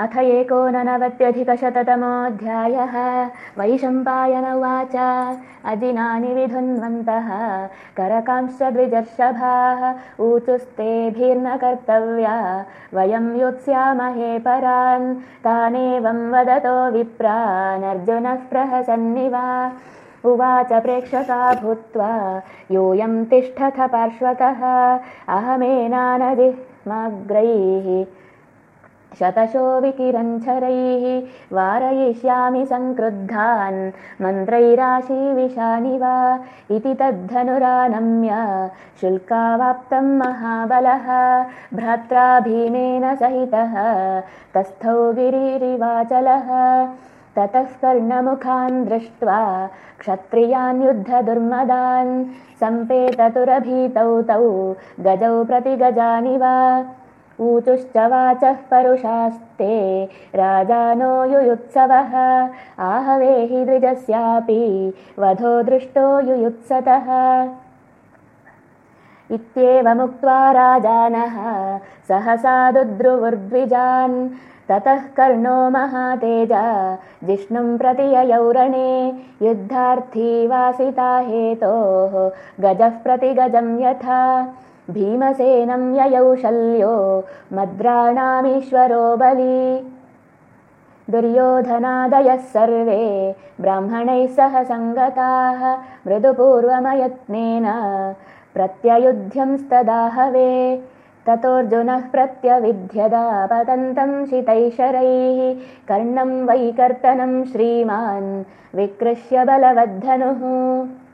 अथ एकोननवत्यधिकशततमोऽध्यायः। वैशम्पायन उवाच। अजिनानि विधुन्वन्तः करकांश्च द्विजर्षभाः ऊचुस्तेभिर्न कर्तव्या वयं योत्स्यामहे परान्। तानेवं वदतो विप्रानर्जुनः प्रहसन्निव। उवाच प्रेक्षका भूत्वा। योऽयं तिष्ठथ पार्श्वतः। अहमेनानदिमग्रैः शतशो विकिरञ्छरैः वारयिष्यामि सङ्क्रुद्धान् मन्त्रैराशीविशानि वा इति तद्धनुरानम्य शुल्कावाप्तं महाबलः। भ्रात्रा भीमेन सहितः तस्थौ गिरिरिवाचलः। ततः कर्णमुखान् दृष्ट्वा क्षत्रियान् युद्धदुर्मदान्। सम्पेततुरभीतौ तौ गजौ प्रतिगजानि वा ऊचुश्च वाचः परुषास्ते राजानो युयुत्सवः आहवेहि द्विजस्यापि। वधो दृष्टो युयुत्सतः। इत्येवमुक्त्वा राजानः सहसा दुद्रुवुर्द्विजान्। ततः कर्णो महातेजा जिष्णुं प्रति ययौरणे। युद्धार्थी वासिता हेतोः गजः प्रति गजं यथा भीमसेनं ययौ शल्यो मद्राणामीश्वरो बली। दुर्योधनादयः सर्वे ब्राह्मणैः सह सङ्गताः मृदुपूर्वमयत्नेन प्रत्ययुध्यंस्तदाहवे ततोऽर्जुनः प्रत्यविध्यदापतन्तं शितैशरैः कर्णं वैकर्तनं श्रीमान् विकृष्य बलवद्धनुः